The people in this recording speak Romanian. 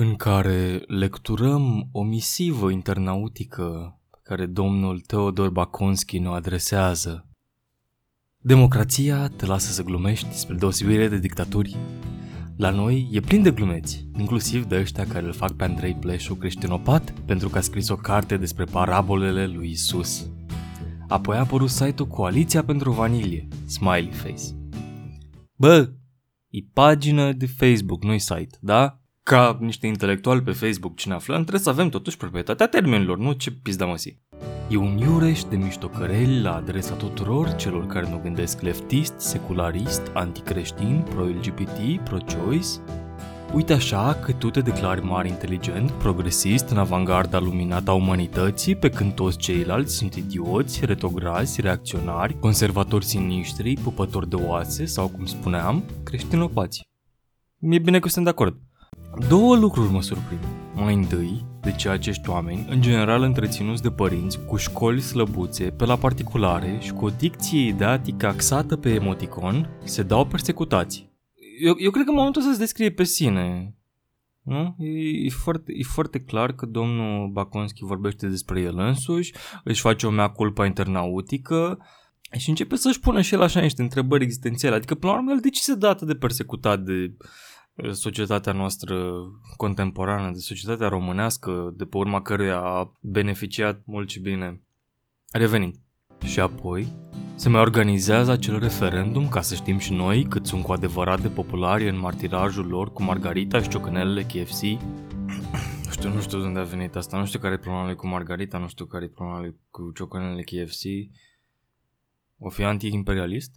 în care lecturăm o misivă internautică pe care domnul Teodor Baconski ne adresează. Democrația te lasă să glumești spre deosebire de dictaturi. La noi e plin de glumeți, inclusiv de ăștia care îl fac pe Andrei Pleșu creștinopat pentru că a scris o carte despre parabolele lui Isus. Apoi a apărut site-ul Coaliția pentru Vanilie, Smiley Face. Bă, e pagină de Facebook, nu-i site, da? Ca niște intelectuali pe Facebook ce ne aflăm, trebuie să avem totuși proprietatea termenilor, nu ce pizda măsii. E un iureș de miștocăreli la adresa tuturor celor care nu gândesc leftist, secularist, anticreștin, pro-LGBT, pro-choice. Uite așa că tu te declari mare inteligent, progresist, în avangarda luminată a umanității, pe când toți ceilalți sunt idioți, retrograzi, reacționari, conservatori siniștri, pupători de oase sau, cum spuneam, creștinopați. E bine că sunt de acord. Două lucruri mă surprind. Mai întâi, de ce acești oameni, în general întreținuți de părinți, cu școli slăbuțe, pe la particulare și cu o dicție ideatică axată pe emoticon, se dau persecutați. Eu, eu cred că în momentul să se descrie pe sine. Nu? E, e, foarte, e foarte clar că domnul Baconski vorbește despre el însuși, își face o mea culpa internautică și începe să-și pună și el așa niște întrebări existențiale. Adică, până la urmă, el de ce se dă atât de persecutat de societatea noastră contemporană, de societatea românească, de pe urma căruia a beneficiat mult și bine. Revenind. Și apoi, se mai organizează acel referendum ca să știm și noi cât sunt cu adevărat de populari în martirajul lor cu Margarita și ciocanelele KFC. Nu știu, nu știu de unde a venit asta, nu știu care e problema lui cu Margarita, nu știu care e problema lui cu ciocanelele KFC. O fi anti-imperialist?